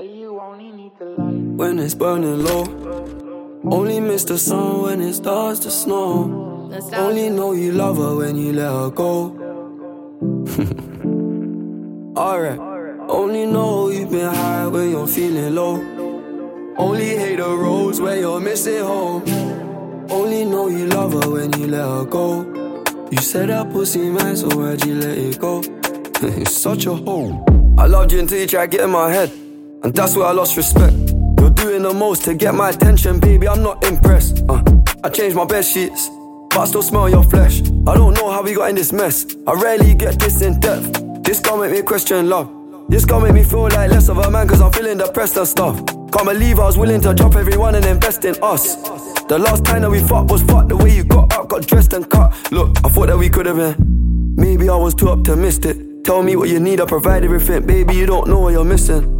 When it's burning low, only miss the sun when it starts to snow. Only know you love her when you let her go. Alright, only know you've been high when you're feeling low. Only hate the roads where you're missing home. Only know you love her when you let her go. You said that pussy man, so why'd you let it go? it's such a hole. I loved you until you tried getting my head. And that's where I lost respect. You're doing the most to get my attention, baby. I'm not impressed. Uh, I changed my bed sheets, but I still smell your flesh. I don't know how we got in this mess. I rarely get this in depth. This gon' make me question love. This gon' make me feel like less of a man, cause I'm feeling depressed and stuff. Can't believe I was willing to drop everyone and invest in us. The last time that we fought was fucked. The way you got up, got dressed and cut. Look, I thought that we could have been. Maybe I was too optimistic. Tell me what you need, I provide everything. Baby, you don't know what you're missing.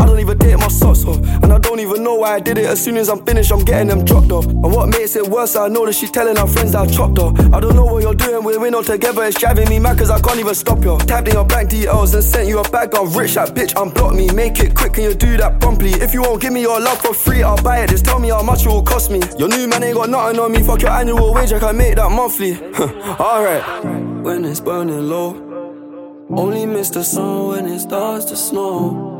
I don't even take my socks off, and I don't even know why I did it. As soon as I'm finished, I'm getting them dropped off. And what makes it worse, I know that she's telling her friends that I chopped her. I don't know what you're doing, we're in all together. It's driving me mad, cause I can't even stop you. Tapped in your bank details and sent you a bag of rich. That bitch unblock me. Make it quick, can you do that promptly? If you won't give me your love for free, I'll buy it. Just tell me how much it will cost me. Your new man ain't got nothing on me. Fuck your annual wage, I can make that monthly. Alright. When it's burning low, only miss the sun when it starts to snow.